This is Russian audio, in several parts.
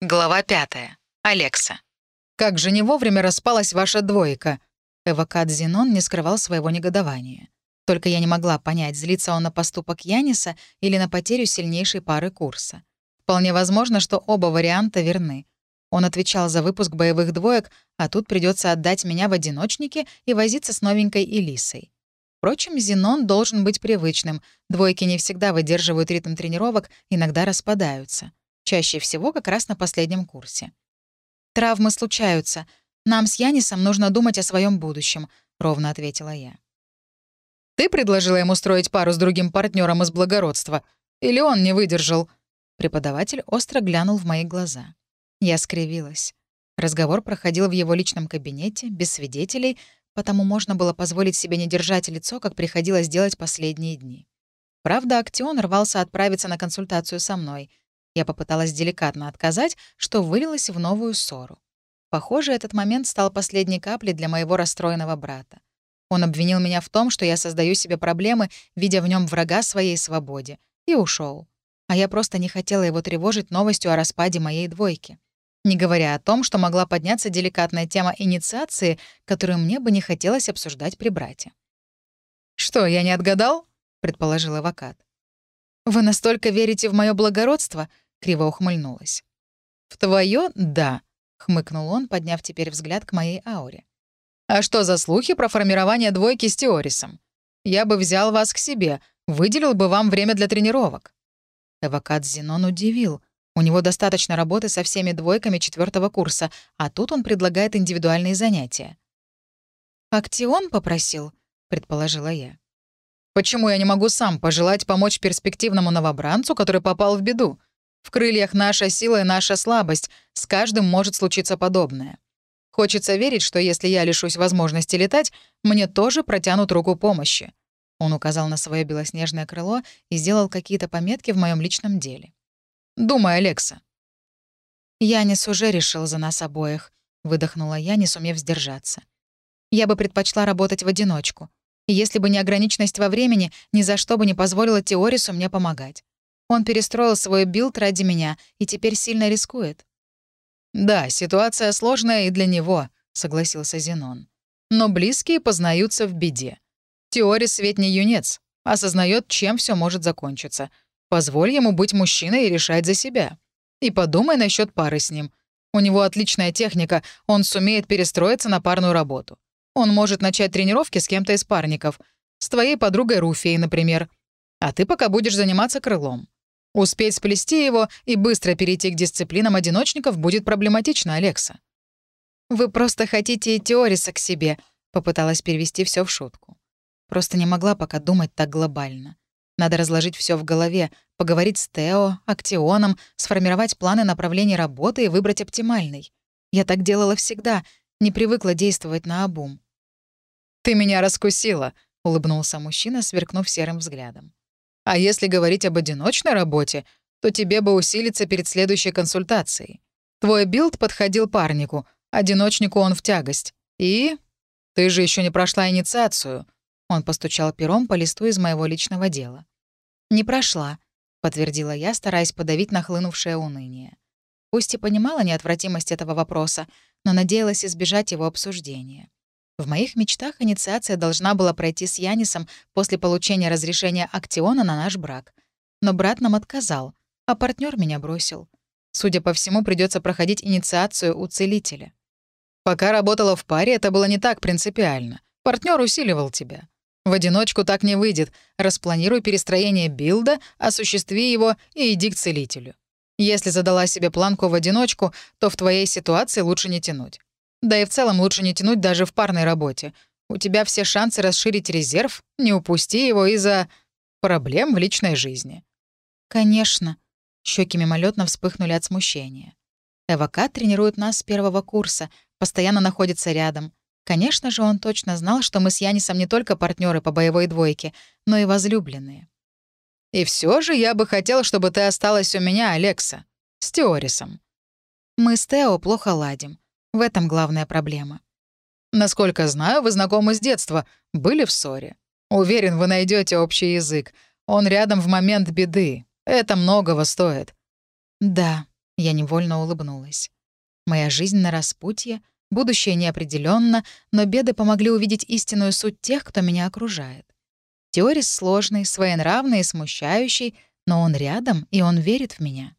Глава пятая. Алекса. «Как же не вовремя распалась ваша двойка?» Эвокат Зенон не скрывал своего негодования. Только я не могла понять, злится он на поступок Яниса или на потерю сильнейшей пары курса. Вполне возможно, что оба варианта верны. Он отвечал за выпуск боевых двоек, а тут придется отдать меня в одиночнике и возиться с новенькой Элисой. Впрочем, Зенон должен быть привычным. Двойки не всегда выдерживают ритм тренировок, иногда распадаются. Чаще всего как раз на последнем курсе. «Травмы случаются. Нам с Янисом нужно думать о своем будущем», — ровно ответила я. «Ты предложила ему строить пару с другим партнером из благородства? Или он не выдержал?» Преподаватель остро глянул в мои глаза. Я скривилась. Разговор проходил в его личном кабинете, без свидетелей, потому можно было позволить себе не держать лицо, как приходилось делать последние дни. Правда, Актион рвался отправиться на консультацию со мной — я попыталась деликатно отказать, что вылилось в новую ссору. Похоже, этот момент стал последней каплей для моего расстроенного брата. Он обвинил меня в том, что я создаю себе проблемы, видя в нем врага своей свободе, и ушел. А я просто не хотела его тревожить новостью о распаде моей двойки. Не говоря о том, что могла подняться деликатная тема инициации, которую мне бы не хотелось обсуждать при брате. «Что, я не отгадал?» — предположил авокат. «Вы настолько верите в мое благородство?» — криво ухмыльнулась. «В твое — да», — хмыкнул он, подняв теперь взгляд к моей ауре. «А что за слухи про формирование двойки с Теорисом? Я бы взял вас к себе, выделил бы вам время для тренировок». Эвокат Зенон удивил. У него достаточно работы со всеми двойками четвертого курса, а тут он предлагает индивидуальные занятия. «Актион попросил», — предположила я. «Почему я не могу сам пожелать помочь перспективному новобранцу, который попал в беду? В крыльях наша сила и наша слабость. С каждым может случиться подобное. Хочется верить, что если я лишусь возможности летать, мне тоже протянут руку помощи. Он указал на свое белоснежное крыло и сделал какие-то пометки в моем личном деле. «Думай, Алекса». «Янис уже решил за нас обоих», — выдохнула я, не сумев сдержаться. «Я бы предпочла работать в одиночку. Если бы не ограниченность во времени, ни за что бы не позволила Теорису мне помогать. Он перестроил свой билд ради меня и теперь сильно рискует. «Да, ситуация сложная и для него», — согласился Зенон. «Но близкие познаются в беде. Теорис ведь не юнец, осознает, чем все может закончиться. Позволь ему быть мужчиной и решать за себя. И подумай насчет пары с ним. У него отличная техника, он сумеет перестроиться на парную работу. Он может начать тренировки с кем-то из парников. С твоей подругой Руфией, например. А ты пока будешь заниматься крылом. Успеть сплести его и быстро перейти к дисциплинам одиночников будет проблематично, Алекса. «Вы просто хотите Теориса к себе», — попыталась перевести все в шутку. Просто не могла пока думать так глобально. Надо разложить все в голове, поговорить с Тео, Актионом, сформировать планы направления работы и выбрать оптимальный. Я так делала всегда, не привыкла действовать наобум. «Ты меня раскусила», — улыбнулся мужчина, сверкнув серым взглядом. А если говорить об одиночной работе, то тебе бы усилиться перед следующей консультацией. Твой билд подходил парнику, одиночнику он в тягость. И... Ты же еще не прошла инициацию. Он постучал пером по листу из моего личного дела. «Не прошла», — подтвердила я, стараясь подавить нахлынувшее уныние. Пусть и понимала неотвратимость этого вопроса, но надеялась избежать его обсуждения. В моих мечтах инициация должна была пройти с Янисом после получения разрешения Актиона на наш брак. Но брат нам отказал, а партнер меня бросил. Судя по всему, придется проходить инициацию у целителя. Пока работала в паре, это было не так принципиально. Партнер усиливал тебя. В одиночку так не выйдет. Распланируй перестроение билда, осуществи его и иди к целителю. Если задала себе планку в одиночку, то в твоей ситуации лучше не тянуть. Да и в целом лучше не тянуть даже в парной работе. У тебя все шансы расширить резерв, не упусти его из-за проблем в личной жизни. Конечно. Щеки мимолетно вспыхнули от смущения. Эвокат тренирует нас с первого курса, постоянно находится рядом. Конечно же, он точно знал, что мы с Янисом не только партнеры по боевой двойке, но и возлюбленные. «И все же я бы хотел, чтобы ты осталась у меня, Алекса, с Теорисом». «Мы с Тео плохо ладим. В этом главная проблема. Насколько знаю, вы знакомы с детства, были в ссоре. Уверен, вы найдете общий язык. Он рядом в момент беды. Это многого стоит. Да, Я невольно улыбнулась. Моя жизнь на распутье, будущее неопределенно, но беды помогли увидеть истинную суть тех, кто меня окружает. Теорис сложный, своенравный и смущающий, но он рядом, и он верит в меня.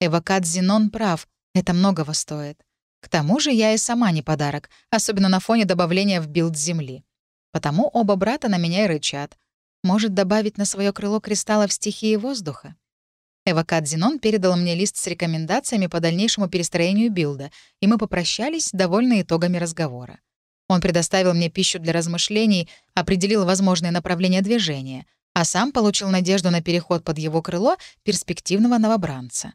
Эвокат Зенон прав, это многого стоит. К тому же я и сама не подарок, особенно на фоне добавления в билд Земли. Потому оба брата на меня и рычат. Может добавить на свое крыло кристаллов стихии воздуха? Эвокат Зенон передал мне лист с рекомендациями по дальнейшему перестроению билда, и мы попрощались, довольны итогами разговора. Он предоставил мне пищу для размышлений, определил возможные направления движения, а сам получил надежду на переход под его крыло перспективного новобранца.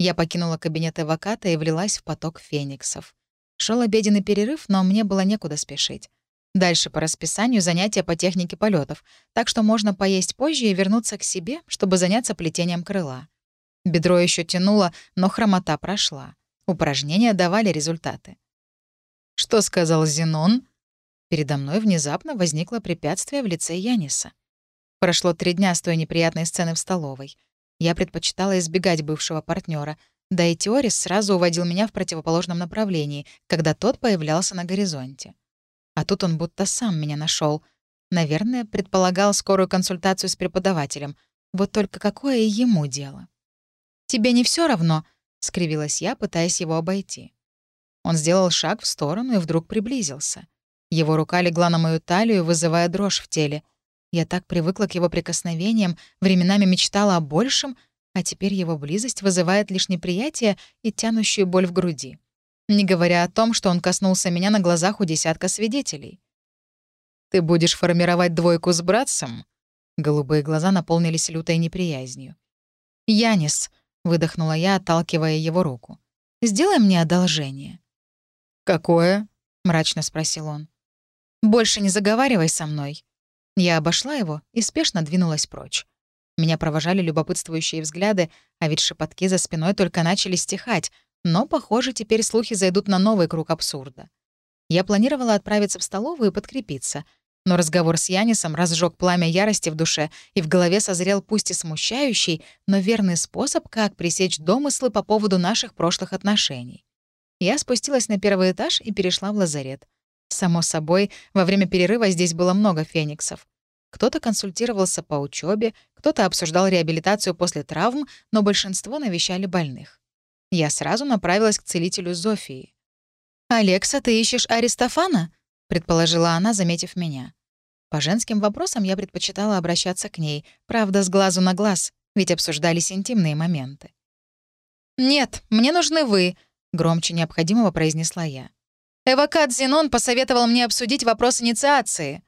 Я покинула кабинет эвоката и влилась в поток фениксов. Шел обеденный перерыв, но мне было некуда спешить. Дальше по расписанию занятия по технике полетов, так что можно поесть позже и вернуться к себе, чтобы заняться плетением крыла. Бедро еще тянуло, но хромота прошла. Упражнения давали результаты. «Что сказал Зенон?» Передо мной внезапно возникло препятствие в лице Яниса. Прошло три дня с той неприятной сцены в столовой. Я предпочитала избегать бывшего партнера, да и Теорис сразу уводил меня в противоположном направлении, когда тот появлялся на горизонте. А тут он будто сам меня нашел. Наверное, предполагал скорую консультацию с преподавателем. Вот только какое ему дело? «Тебе не все равно?» — скривилась я, пытаясь его обойти. Он сделал шаг в сторону и вдруг приблизился. Его рука легла на мою талию, вызывая дрожь в теле. Я так привыкла к его прикосновениям, временами мечтала о большем, а теперь его близость вызывает лишь неприятие и тянущую боль в груди. Не говоря о том, что он коснулся меня на глазах у десятка свидетелей. «Ты будешь формировать двойку с братцем?» Голубые глаза наполнились лютой неприязнью. «Янис», — выдохнула я, отталкивая его руку, — «сделай мне одолжение». «Какое?» — мрачно спросил он. «Больше не заговаривай со мной». Я обошла его и спешно двинулась прочь. Меня провожали любопытствующие взгляды, а ведь шепотки за спиной только начали стихать, но, похоже, теперь слухи зайдут на новый круг абсурда. Я планировала отправиться в столовую и подкрепиться, но разговор с Янисом разжег пламя ярости в душе, и в голове созрел пусть и смущающий, но верный способ, как пресечь домыслы по поводу наших прошлых отношений. Я спустилась на первый этаж и перешла в лазарет. Само собой, во время перерыва здесь было много фениксов. Кто-то консультировался по учебе, кто-то обсуждал реабилитацию после травм, но большинство навещали больных. Я сразу направилась к целителю Зофии. «Алекса, ты ищешь Аристофана?» — предположила она, заметив меня. По женским вопросам я предпочитала обращаться к ней, правда, с глазу на глаз, ведь обсуждались интимные моменты. «Нет, мне нужны вы», — громче необходимого произнесла я. «Эвокат Зенон посоветовал мне обсудить вопрос инициации».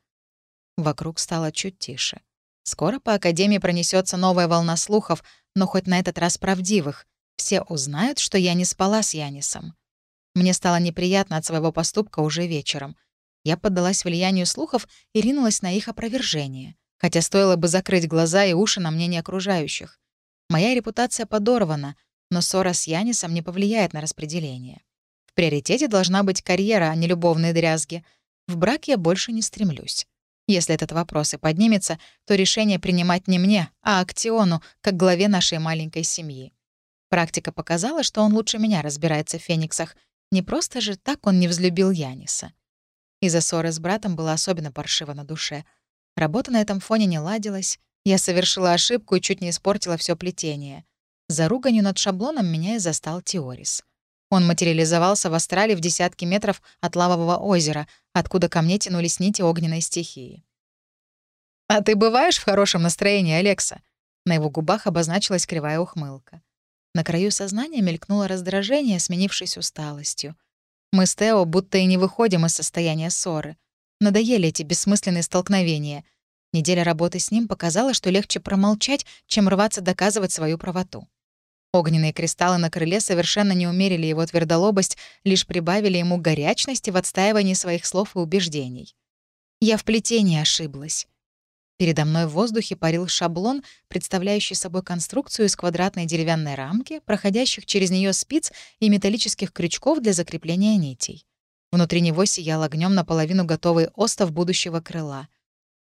Вокруг стало чуть тише. Скоро по Академии пронесется новая волна слухов, но хоть на этот раз правдивых. Все узнают, что я не спала с Янисом. Мне стало неприятно от своего поступка уже вечером. Я поддалась влиянию слухов и ринулась на их опровержение, хотя стоило бы закрыть глаза и уши на мнение окружающих. Моя репутация подорвана — но ссора с Янисом не повлияет на распределение. В приоритете должна быть карьера, а не любовные дрязги. В брак я больше не стремлюсь. Если этот вопрос и поднимется, то решение принимать не мне, а Актиону, как главе нашей маленькой семьи. Практика показала, что он лучше меня разбирается в фениксах. Не просто же так он не взлюбил Яниса. Из-за ссоры с братом было особенно паршиво на душе. Работа на этом фоне не ладилась. Я совершила ошибку и чуть не испортила все плетение. За руганью над шаблоном меня и застал Теорис. Он материализовался в астрале в десятки метров от лавового озера, откуда ко мне тянулись нити огненной стихии. «А ты бываешь в хорошем настроении, Алекса?» На его губах обозначилась кривая ухмылка. На краю сознания мелькнуло раздражение, сменившись усталостью. Мы с Тео будто и не выходим из состояния ссоры. Надоели эти бессмысленные столкновения. Неделя работы с ним показала, что легче промолчать, чем рваться доказывать свою правоту. Огненные кристаллы на крыле совершенно не умерили его твердолобость, лишь прибавили ему горячности в отстаивании своих слов и убеждений. Я в плетении ошиблась. Передо мной в воздухе парил шаблон, представляющий собой конструкцию из квадратной деревянной рамки, проходящих через нее спиц и металлических крючков для закрепления нитей. Внутри него сиял огнем наполовину готовый остов будущего крыла.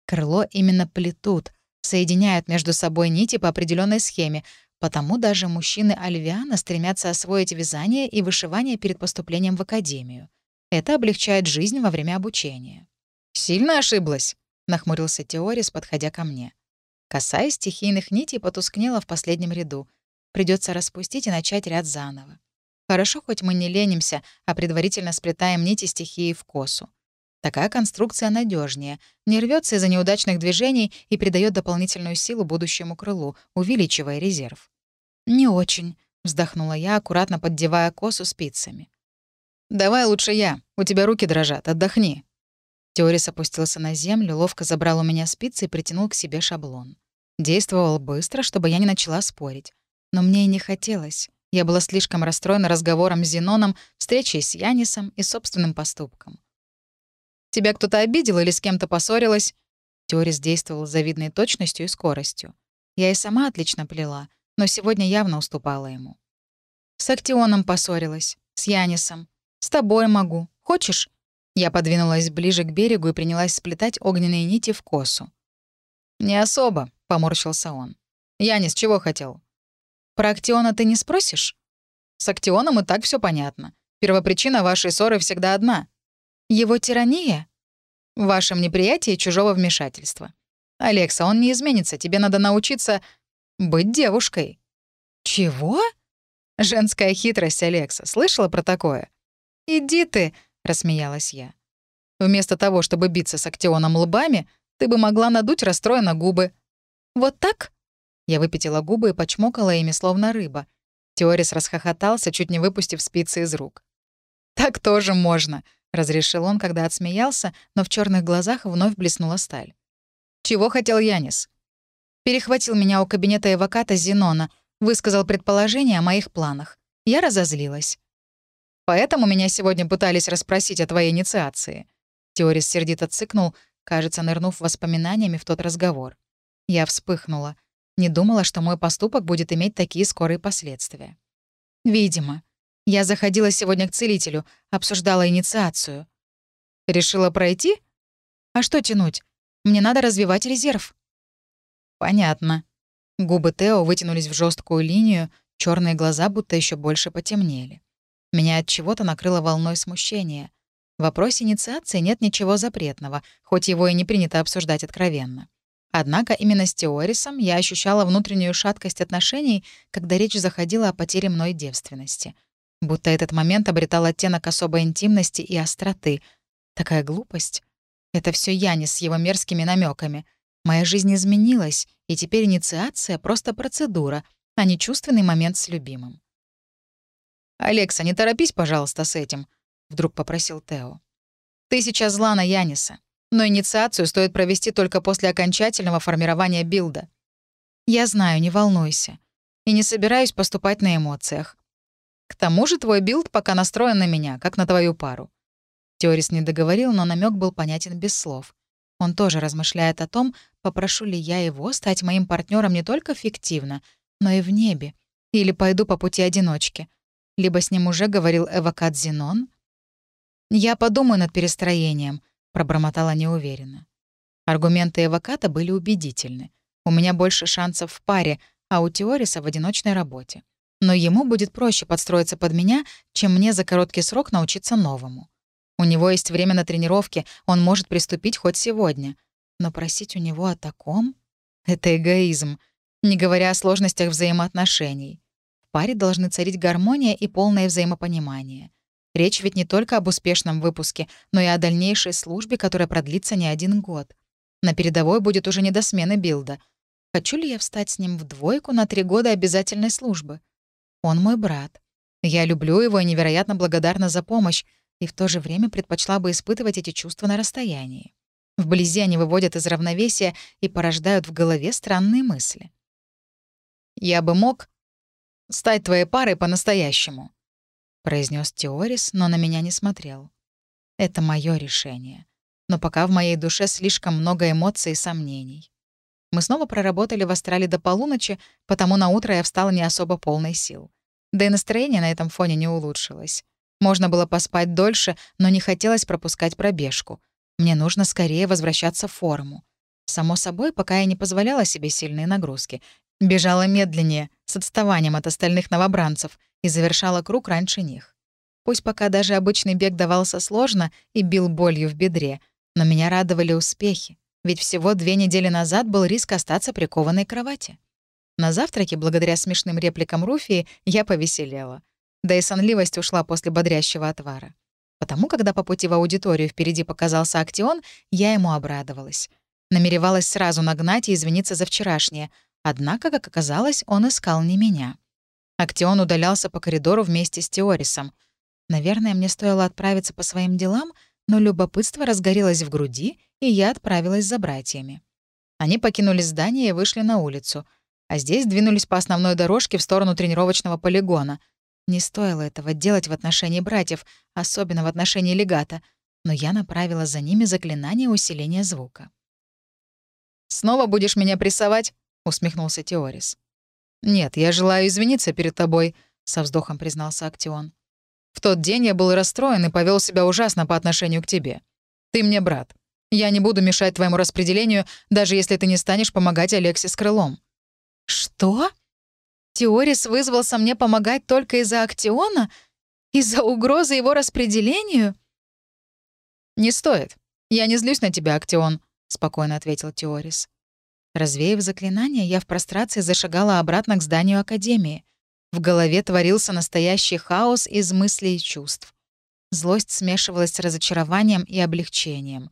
Крыло именно плетут, соединяют между собой нити по определенной схеме, Потому даже мужчины Альвиана стремятся освоить вязание и вышивание перед поступлением в академию. Это облегчает жизнь во время обучения. «Сильно ошиблась?» — нахмурился Теорис, подходя ко мне. Коса из стихийных нитей потускнела в последнем ряду. Придется распустить и начать ряд заново. Хорошо, хоть мы не ленимся, а предварительно сплетаем нити стихии в косу. Такая конструкция надежнее, не рвется из-за неудачных движений и придает дополнительную силу будущему крылу, увеличивая резерв. «Не очень», — вздохнула я, аккуратно поддевая косу спицами. «Давай лучше я. У тебя руки дрожат. Отдохни». Теорис опустился на землю, ловко забрал у меня спицы и притянул к себе шаблон. Действовал быстро, чтобы я не начала спорить. Но мне и не хотелось. Я была слишком расстроена разговором с Зеноном, встречей с Янисом и собственным поступком. «Тебя кто-то обидел или с кем-то поссорилась?» Теорис действовал с завидной точностью и скоростью. Я и сама отлично плела, но сегодня явно уступала ему. «С Актионом поссорилась, с Янисом. С тобой могу. Хочешь?» Я подвинулась ближе к берегу и принялась сплетать огненные нити в косу. «Не особо», — поморщился он. «Янис чего хотел?» «Про Актиона ты не спросишь?» «С Актионом и так все понятно. Первопричина вашей ссоры всегда одна. Его тирания? В вашем неприятии чужого вмешательства. Алекса, он не изменится, тебе надо научиться быть девушкой». «Чего?» «Женская хитрость, Алекса. Слышала про такое?» «Иди ты», — рассмеялась я. «Вместо того, чтобы биться с Актионом лбами, ты бы могла надуть расстроенно губы». «Вот так?» Я выпятила губы и почмокала ими, словно рыба. Теорис расхохотался, чуть не выпустив спицы из рук. «Так тоже можно», — разрешил он, когда отсмеялся, но в черных глазах вновь блеснула сталь. «Чего хотел Янис?» Перехватил меня у кабинета эвоката Зенона, высказал предположение о моих планах. Я разозлилась. «Поэтому меня сегодня пытались расспросить о твоей инициации». Теорис сердито цыкнул, кажется, нырнув воспоминаниями в тот разговор. Я вспыхнула. Не думала, что мой поступок будет иметь такие скорые последствия. «Видимо. Я заходила сегодня к целителю, обсуждала инициацию». «Решила пройти?» «А что тянуть? Мне надо развивать резерв». «Понятно». Губы Тео вытянулись в жесткую линию, черные глаза будто еще больше потемнели. Меня от чего-то накрыло волной смущения. В вопросе инициации нет ничего запретного, хоть его и не принято обсуждать откровенно. Однако именно с Теорисом я ощущала внутреннюю шаткость отношений, когда речь заходила о потере мной девственности. Будто этот момент обретал оттенок особой интимности и остроты. Такая глупость. Это все Янис с его мерзкими намеками. Моя жизнь изменилась, и теперь инициация — просто процедура, а не чувственный момент с любимым. «Алекса, не торопись, пожалуйста, с этим», — вдруг попросил Тео. «Ты сейчас зла на Яниса но инициацию стоит провести только после окончательного формирования билда. Я знаю, не волнуйся. И не собираюсь поступать на эмоциях. К тому же твой билд пока настроен на меня, как на твою пару. Теорис не договорил, но намек был понятен без слов. Он тоже размышляет о том, попрошу ли я его стать моим партнером не только фиктивно, но и в небе. Или пойду по пути одиночки. Либо с ним уже говорил Эвокат Зенон. Я подумаю над перестроением —— пробормотала неуверенно. Аргументы Эвоката были убедительны. У меня больше шансов в паре, а у Теориса в одиночной работе. Но ему будет проще подстроиться под меня, чем мне за короткий срок научиться новому. У него есть время на тренировки, он может приступить хоть сегодня. Но просить у него о таком — это эгоизм, не говоря о сложностях взаимоотношений. В паре должны царить гармония и полное взаимопонимание — Речь ведь не только об успешном выпуске, но и о дальнейшей службе, которая продлится не один год. На передовой будет уже не до смены билда. Хочу ли я встать с ним в двойку на три года обязательной службы? Он мой брат. Я люблю его и невероятно благодарна за помощь, и в то же время предпочла бы испытывать эти чувства на расстоянии. Вблизи они выводят из равновесия и порождают в голове странные мысли. «Я бы мог стать твоей парой по-настоящему», — произнес Теорис, но на меня не смотрел. «Это мое решение. Но пока в моей душе слишком много эмоций и сомнений. Мы снова проработали в Астрале до полуночи, потому на утро я встала не особо полной сил. Да и настроение на этом фоне не улучшилось. Можно было поспать дольше, но не хотелось пропускать пробежку. Мне нужно скорее возвращаться в форму. Само собой, пока я не позволяла себе сильные нагрузки. Бежала медленнее, с отставанием от остальных новобранцев, и завершала круг раньше них. Пусть пока даже обычный бег давался сложно и бил болью в бедре, но меня радовали успехи, ведь всего две недели назад был риск остаться прикованной к кровати. На завтраке, благодаря смешным репликам Руфии, я повеселела. Да и сонливость ушла после бодрящего отвара. Потому, когда по пути в аудиторию впереди показался Актион, я ему обрадовалась. Намеревалась сразу нагнать и извиниться за вчерашнее. Однако, как оказалось, он искал не меня. Актион удалялся по коридору вместе с Теорисом. Наверное, мне стоило отправиться по своим делам, но любопытство разгорелось в груди, и я отправилась за братьями. Они покинули здание и вышли на улицу, а здесь двинулись по основной дорожке в сторону тренировочного полигона — не стоило этого делать в отношении братьев, особенно в отношении легата, но я направила за ними заклинание усиления звука. «Снова будешь меня прессовать?» — усмехнулся Теорис. «Нет, я желаю извиниться перед тобой», — со вздохом признался Актион. «В тот день я был расстроен и повел себя ужасно по отношению к тебе. Ты мне брат. Я не буду мешать твоему распределению, даже если ты не станешь помогать Алексе с крылом». «Что?» Теорис вызвался мне помогать только из-за Актиона? Из-за угрозы его распределению? «Не стоит. Я не злюсь на тебя, Актион», — спокойно ответил Теорис. Развеяв заклинание, я в прострации зашагала обратно к зданию Академии. В голове творился настоящий хаос из мыслей и чувств. Злость смешивалась с разочарованием и облегчением.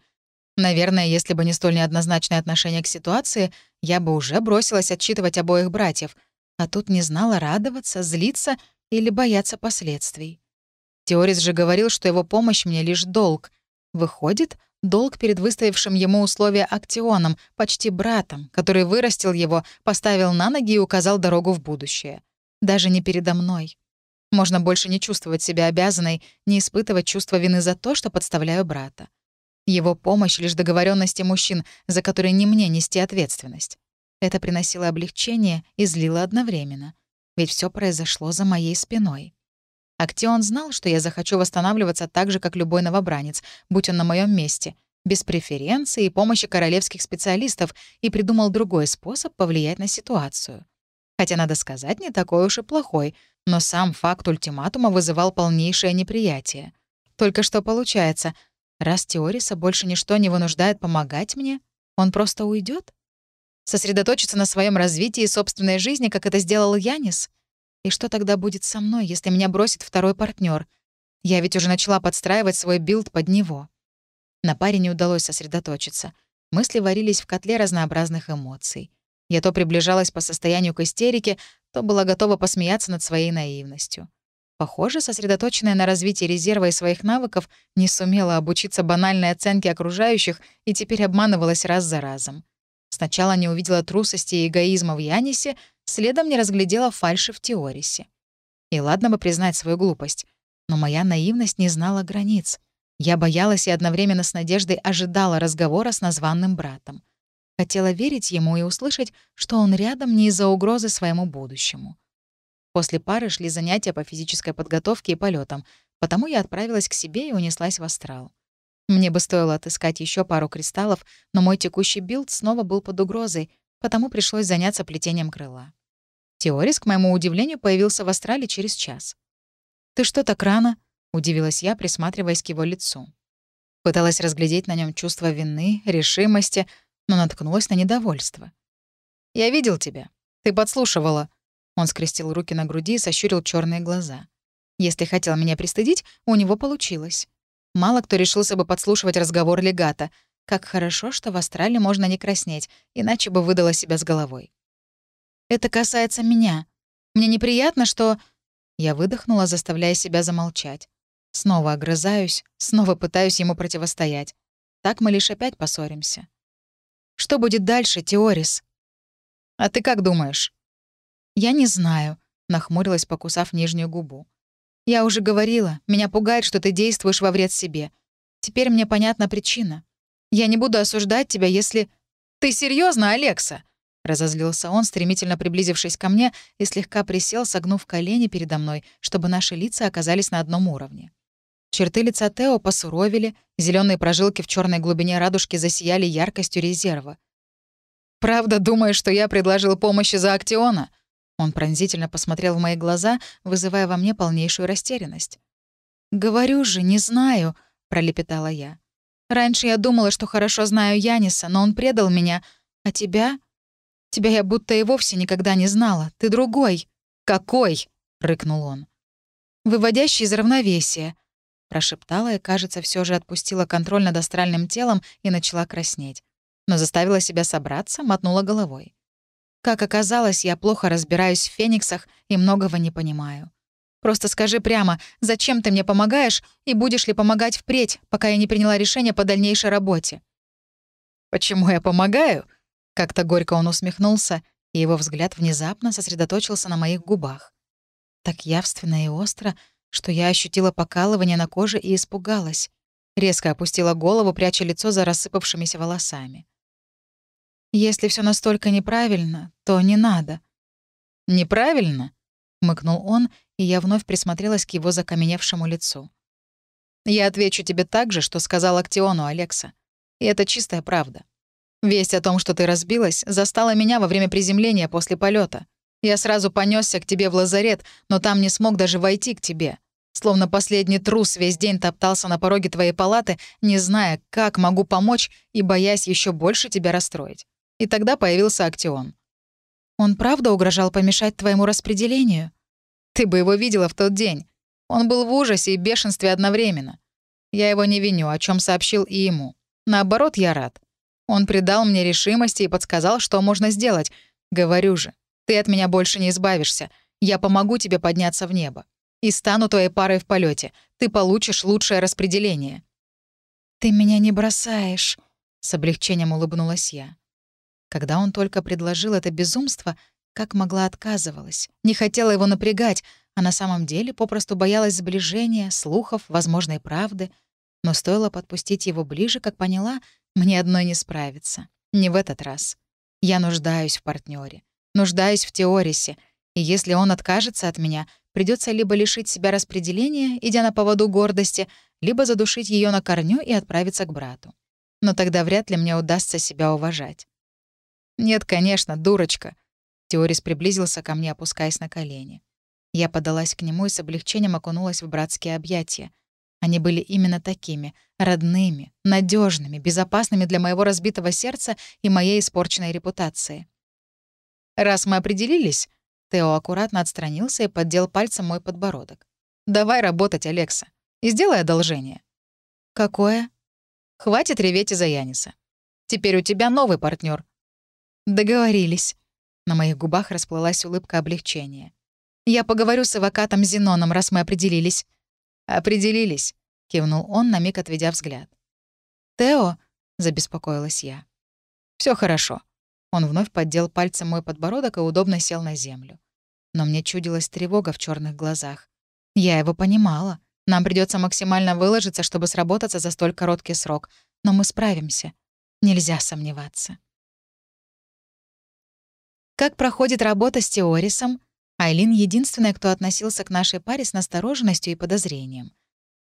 Наверное, если бы не столь неоднозначное отношение к ситуации, я бы уже бросилась отчитывать обоих братьев — а тут не знала радоваться, злиться или бояться последствий. Теорис же говорил, что его помощь мне лишь долг. Выходит, долг перед выставившим ему условия Актионом, почти братом, который вырастил его, поставил на ноги и указал дорогу в будущее. Даже не передо мной. Можно больше не чувствовать себя обязанной, не испытывать чувство вины за то, что подставляю брата. Его помощь — лишь договоренности мужчин, за которые не мне нести ответственность. Это приносило облегчение и злило одновременно. Ведь все произошло за моей спиной. Актион знал, что я захочу восстанавливаться так же, как любой новобранец, будь он на моем месте, без преференции и помощи королевских специалистов, и придумал другой способ повлиять на ситуацию. Хотя, надо сказать, не такой уж и плохой, но сам факт ультиматума вызывал полнейшее неприятие. Только что получается, раз Теориса больше ничто не вынуждает помогать мне, он просто уйдет? Сосредоточиться на своем развитии и собственной жизни, как это сделал Янис? И что тогда будет со мной, если меня бросит второй партнер? Я ведь уже начала подстраивать свой билд под него. На паре не удалось сосредоточиться. Мысли варились в котле разнообразных эмоций. Я то приближалась по состоянию к истерике, то была готова посмеяться над своей наивностью. Похоже, сосредоточенная на развитии резерва и своих навыков, не сумела обучиться банальной оценке окружающих и теперь обманывалась раз за разом. Сначала не увидела трусости и эгоизма в Янисе, следом не разглядела фальши в Теорисе. И ладно бы признать свою глупость, но моя наивность не знала границ. Я боялась и одновременно с надеждой ожидала разговора с названным братом. Хотела верить ему и услышать, что он рядом не из-за угрозы своему будущему. После пары шли занятия по физической подготовке и полетам, потому я отправилась к себе и унеслась в астрал. Мне бы стоило отыскать еще пару кристаллов, но мой текущий билд снова был под угрозой, потому пришлось заняться плетением крыла. Теорис, к моему удивлению, появился в астрале через час. «Ты что так рано?» — удивилась я, присматриваясь к его лицу. Пыталась разглядеть на нем чувство вины, решимости, но наткнулась на недовольство. «Я видел тебя. Ты подслушивала». Он скрестил руки на груди и сощурил черные глаза. Если хотел меня пристыдить, у него получилось. Мало кто решился бы подслушивать разговор легата. Как хорошо, что в Австралии можно не краснеть, иначе бы выдала себя с головой. «Это касается меня. Мне неприятно, что...» Я выдохнула, заставляя себя замолчать. Снова огрызаюсь, снова пытаюсь ему противостоять. Так мы лишь опять поссоримся. «Что будет дальше, Теорис?» «А ты как думаешь?» «Я не знаю», — нахмурилась, покусав нижнюю губу. Я уже говорила, меня пугает, что ты действуешь во вред себе. Теперь мне понятна причина. Я не буду осуждать тебя, если... Ты серьезно, Алекса? Разозлился он, стремительно приблизившись ко мне и слегка присел, согнув колени передо мной, чтобы наши лица оказались на одном уровне. Черты лица Тео посуровили, зеленые прожилки в черной глубине радужки засияли яркостью резерва. «Правда думаешь, что я предложил помощи за Актиона?» Он пронзительно посмотрел в мои глаза, вызывая во мне полнейшую растерянность. «Говорю же, не знаю», — пролепетала я. «Раньше я думала, что хорошо знаю Яниса, но он предал меня. А тебя? Тебя я будто и вовсе никогда не знала. Ты другой». «Какой?» — рыкнул он. «Выводящий из равновесия», — прошептала и, кажется, все же отпустила контроль над астральным телом и начала краснеть. Но заставила себя собраться, мотнула головой. Как оказалось, я плохо разбираюсь в фениксах и многого не понимаю. Просто скажи прямо, зачем ты мне помогаешь и будешь ли помогать впредь, пока я не приняла решение по дальнейшей работе?» «Почему я помогаю?» Как-то горько он усмехнулся, и его взгляд внезапно сосредоточился на моих губах. Так явственно и остро, что я ощутила покалывание на коже и испугалась. Резко опустила голову, пряча лицо за рассыпавшимися волосами. Если все настолько неправильно, то не надо. Неправильно? мыкнул он, и я вновь присмотрелась к его закаменевшему лицу. Я отвечу тебе так же, что сказал Актиону, Алекса. И это чистая правда. Весть о том, что ты разбилась, застала меня во время приземления после полета. Я сразу понесся к тебе в лазарет, но там не смог даже войти к тебе. Словно последний трус весь день топтался на пороге твоей палаты, не зная, как могу помочь и боясь еще больше тебя расстроить. И тогда появился Актион. «Он правда угрожал помешать твоему распределению?» «Ты бы его видела в тот день. Он был в ужасе и бешенстве одновременно. Я его не виню, о чем сообщил и ему. Наоборот, я рад. Он придал мне решимости и подсказал, что можно сделать. Говорю же, ты от меня больше не избавишься. Я помогу тебе подняться в небо. И стану твоей парой в полете. Ты получишь лучшее распределение». «Ты меня не бросаешь», — с облегчением улыбнулась я. Когда он только предложил это безумство, как могла отказывалась. Не хотела его напрягать, а на самом деле попросту боялась сближения, слухов, возможной правды. Но стоило подпустить его ближе, как поняла, мне одной не справиться. Не в этот раз. Я нуждаюсь в партнере, нуждаюсь в Теорисе, и если он откажется от меня, придется либо лишить себя распределения, идя на поводу гордости, либо задушить ее на корню и отправиться к брату. Но тогда вряд ли мне удастся себя уважать. «Нет, конечно, дурочка». Теорис приблизился ко мне, опускаясь на колени. Я подалась к нему и с облегчением окунулась в братские объятия. Они были именно такими — родными, надежными, безопасными для моего разбитого сердца и моей испорченной репутации. «Раз мы определились», — Тео аккуратно отстранился и поддел пальцем мой подбородок. «Давай работать, Алекса. И сделай одолжение». «Какое?» «Хватит реветь из-за Яниса. Теперь у тебя новый партнер, Договорились. На моих губах расплылась улыбка облегчения. Я поговорю с эвокатом Зеноном, раз мы определились. Определились, кивнул он, на миг отведя взгляд. Тео, забеспокоилась я. Все хорошо. Он вновь поддел пальцем мой подбородок и удобно сел на землю. Но мне чудилась тревога в черных глазах. Я его понимала. Нам придется максимально выложиться, чтобы сработаться за столь короткий срок. Но мы справимся. Нельзя сомневаться. Как проходит работа с Теорисом? Айлин — единственная, кто относился к нашей паре с настороженностью и подозрением.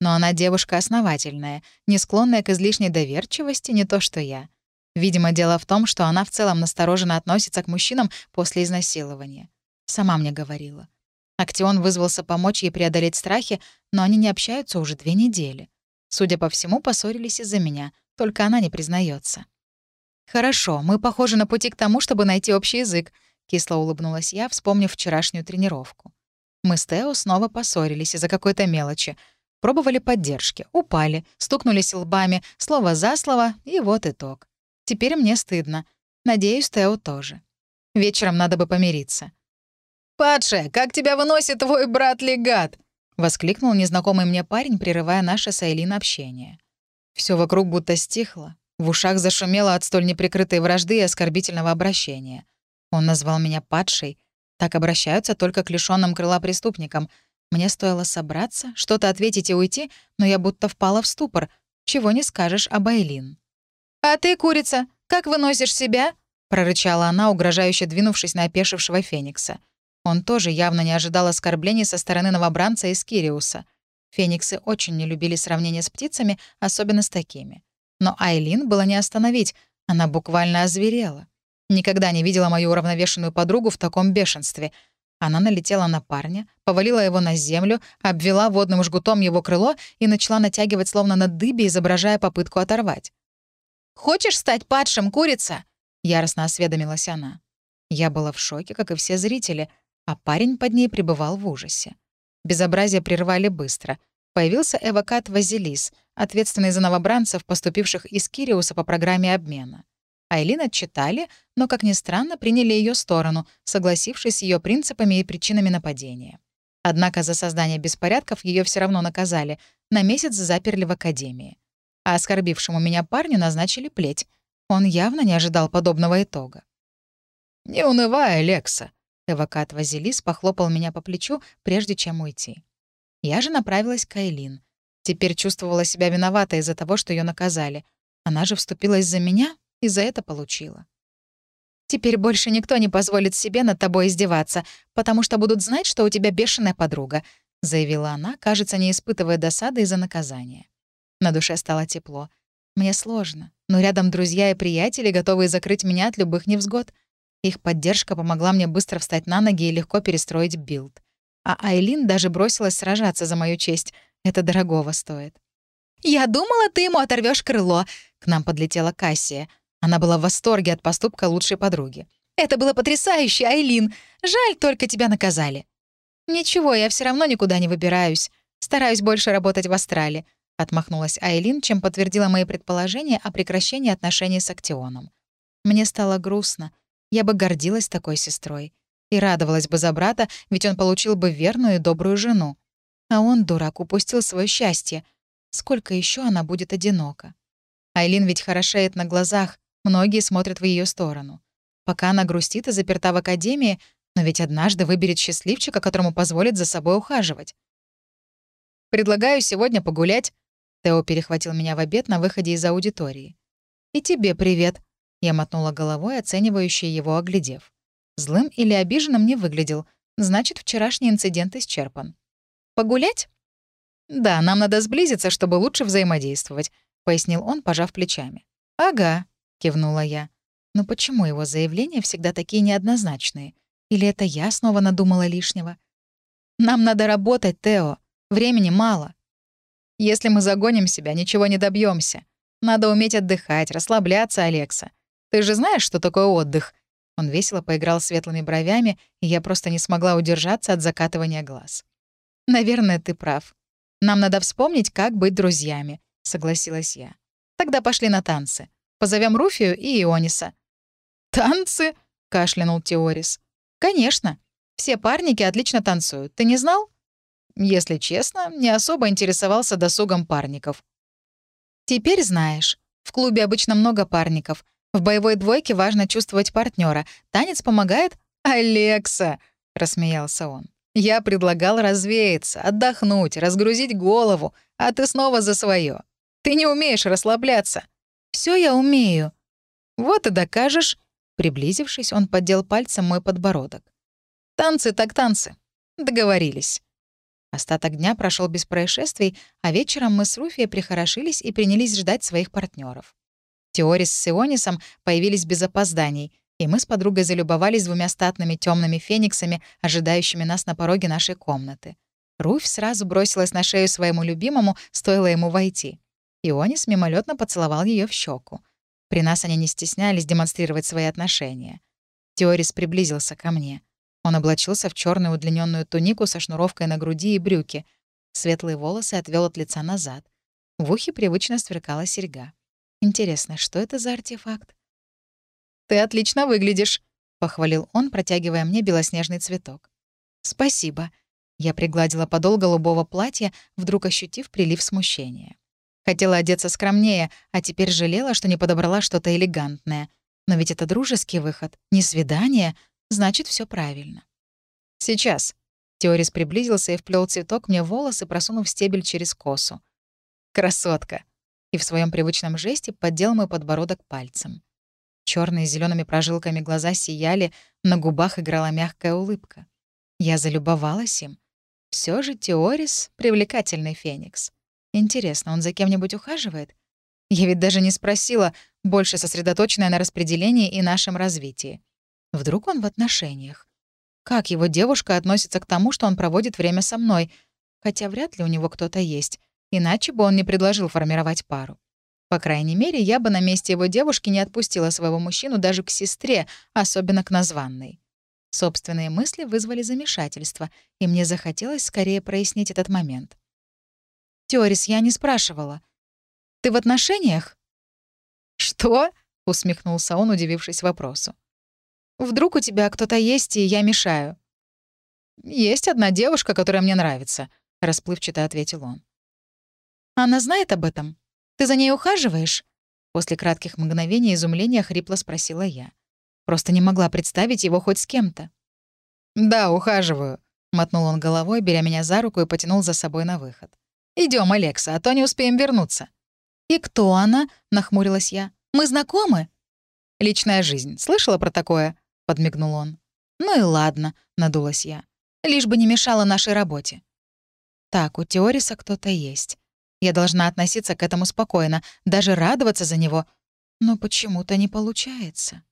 Но она девушка основательная, не склонная к излишней доверчивости, не то что я. Видимо, дело в том, что она в целом настороженно относится к мужчинам после изнасилования. Сама мне говорила. Актион вызвался помочь ей преодолеть страхи, но они не общаются уже две недели. Судя по всему, поссорились из-за меня, только она не признается. «Хорошо, мы похожи на пути к тому, чтобы найти общий язык», — кисло улыбнулась я, вспомнив вчерашнюю тренировку. Мы с Тео снова поссорились из-за какой-то мелочи. Пробовали поддержки, упали, стукнулись лбами, слово за слово, и вот итог. Теперь мне стыдно. Надеюсь, Тео тоже. Вечером надо бы помириться. «Падше, как тебя выносит твой брат-легат?» — воскликнул незнакомый мне парень, прерывая наше с Айлин общение. Все вокруг будто стихло. В ушах зашумело от столь неприкрытой вражды и оскорбительного обращения. Он назвал меня падшей. Так обращаются только к лишённым крыла преступникам. Мне стоило собраться, что-то ответить и уйти, но я будто впала в ступор. Чего не скажешь об Айлин. «А ты, курица, как выносишь себя?» — прорычала она, угрожающе двинувшись на опешившего Феникса. Он тоже явно не ожидал оскорблений со стороны новобранца из Кириуса. Фениксы очень не любили сравнения с птицами, особенно с такими. Но Айлин было не остановить, она буквально озверела. Никогда не видела мою уравновешенную подругу в таком бешенстве. Она налетела на парня, повалила его на землю, обвела водным жгутом его крыло и начала натягивать словно на дыбе, изображая попытку оторвать. «Хочешь стать падшим, курица?» — яростно осведомилась она. Я была в шоке, как и все зрители, а парень под ней пребывал в ужасе. Безобразие прервали быстро. Появился эвокат Вазилис, ответственный за новобранцев, поступивших из Кириуса по программе обмена. Айлин отчитали, но, как ни странно, приняли ее сторону, согласившись с ее принципами и причинами нападения. Однако за создание беспорядков ее все равно наказали, на месяц заперли в академии. А оскорбившему меня парню назначили плеть. Он явно не ожидал подобного итога. «Не унывай, Лекса», — эвокат Вазилис похлопал меня по плечу, прежде чем уйти. Я же направилась к Айлин. Теперь чувствовала себя виноватой из-за того, что ее наказали. Она же вступилась за меня, и за это получила. «Теперь больше никто не позволит себе над тобой издеваться, потому что будут знать, что у тебя бешеная подруга», — заявила она, кажется, не испытывая досады из-за наказания. На душе стало тепло. Мне сложно, но рядом друзья и приятели, готовые закрыть меня от любых невзгод. Их поддержка помогла мне быстро встать на ноги и легко перестроить билд. А Айлин даже бросилась сражаться за мою честь. Это дорогого стоит. «Я думала, ты ему оторвешь крыло», — к нам подлетела Кассия. Она была в восторге от поступка лучшей подруги. «Это было потрясающе, Айлин! Жаль, только тебя наказали». «Ничего, я все равно никуда не выбираюсь. Стараюсь больше работать в Астрале», — отмахнулась Айлин, чем подтвердила мои предположения о прекращении отношений с Актионом. Мне стало грустно. Я бы гордилась такой сестрой. И радовалась бы за брата, ведь он получил бы верную и добрую жену. А он, дурак, упустил свое счастье. Сколько еще она будет одинока? Айлин ведь хорошеет на глазах, Многие смотрят в ее сторону. Пока она грустит и заперта в академии, но ведь однажды выберет счастливчика, которому позволит за собой ухаживать. «Предлагаю сегодня погулять», — Тео перехватил меня в обед на выходе из аудитории. «И тебе привет», — я мотнула головой, оценивающая его оглядев. Злым или обиженным не выглядел, значит, вчерашний инцидент исчерпан. «Погулять?» «Да, нам надо сблизиться, чтобы лучше взаимодействовать», — пояснил он, пожав плечами. «Ага», — кивнула я. «Но почему его заявления всегда такие неоднозначные? Или это я снова надумала лишнего? Нам надо работать, Тео. Времени мало. Если мы загоним себя, ничего не добьемся. Надо уметь отдыхать, расслабляться, Алекса. Ты же знаешь, что такое отдых?» Он весело поиграл светлыми бровями, и я просто не смогла удержаться от закатывания глаз. «Наверное, ты прав. Нам надо вспомнить, как быть друзьями», — согласилась я. «Тогда пошли на танцы. Позовем Руфию и Иониса». «Танцы?» — кашлянул Теорис. «Конечно. Все парники отлично танцуют. Ты не знал?» Если честно, не особо интересовался досугом парников. «Теперь знаешь. В клубе обычно много парников. В боевой двойке важно чувствовать партнера. Танец помогает...» «Алекса!» — рассмеялся он. «Я предлагал развеяться, отдохнуть, разгрузить голову, а ты снова за свое. Ты не умеешь расслабляться. Все я умею». «Вот и докажешь». Приблизившись, он поддел пальцем мой подбородок. «Танцы так танцы. Договорились». Остаток дня прошел без происшествий, а вечером мы с Руфией прихорошились и принялись ждать своих партнеров. Теорис с Ионисом появились без опозданий, и мы с подругой залюбовались двумя статными темными фениксами, ожидающими нас на пороге нашей комнаты. Руфь сразу бросилась на шею своему любимому, стоило ему войти. Ионис мимолетно поцеловал ее в щеку. При нас они не стеснялись демонстрировать свои отношения. Теорис приблизился ко мне. Он облачился в черную удлиненную тунику со шнуровкой на груди и брюки. Светлые волосы отвел от лица назад. В ухе привычно сверкала серьга. Интересно, что это за артефакт? «Ты отлично выглядишь», — похвалил он, протягивая мне белоснежный цветок. «Спасибо». Я пригладила подол голубого платья, вдруг ощутив прилив смущения. Хотела одеться скромнее, а теперь жалела, что не подобрала что-то элегантное. Но ведь это дружеский выход, не свидание, значит, все правильно. «Сейчас». Теорис приблизился и вплел цветок мне в волосы, просунув стебель через косу. «Красотка!» И в своем привычном жесте поддел мой подбородок пальцем. Черные с зелеными прожилками глаза сияли, на губах играла мягкая улыбка. Я залюбовалась им. Все же Теорис — привлекательный феникс. Интересно, он за кем-нибудь ухаживает? Я ведь даже не спросила, больше сосредоточенная на распределении и нашем развитии. Вдруг он в отношениях? Как его девушка относится к тому, что он проводит время со мной? Хотя вряд ли у него кто-то есть. Иначе бы он не предложил формировать пару. По крайней мере, я бы на месте его девушки не отпустила своего мужчину даже к сестре, особенно к названной. Собственные мысли вызвали замешательство, и мне захотелось скорее прояснить этот момент. «Теорис, я не спрашивала. Ты в отношениях?» «Что?» — усмехнулся он, удивившись вопросу. «Вдруг у тебя кто-то есть, и я мешаю?» «Есть одна девушка, которая мне нравится», — расплывчато ответил он. «Она знает об этом? Ты за ней ухаживаешь?» После кратких мгновений изумления хрипло спросила я. Просто не могла представить его хоть с кем-то. «Да, ухаживаю», — мотнул он головой, беря меня за руку и потянул за собой на выход. Идем, Алекса, а то не успеем вернуться». «И кто она?» — нахмурилась я. «Мы знакомы?» «Личная жизнь. Слышала про такое?» — подмигнул он. «Ну и ладно», — надулась я. «Лишь бы не мешало нашей работе». «Так, у Теориса кто-то есть. Я должна относиться к этому спокойно, даже радоваться за него. Но почему-то не получается».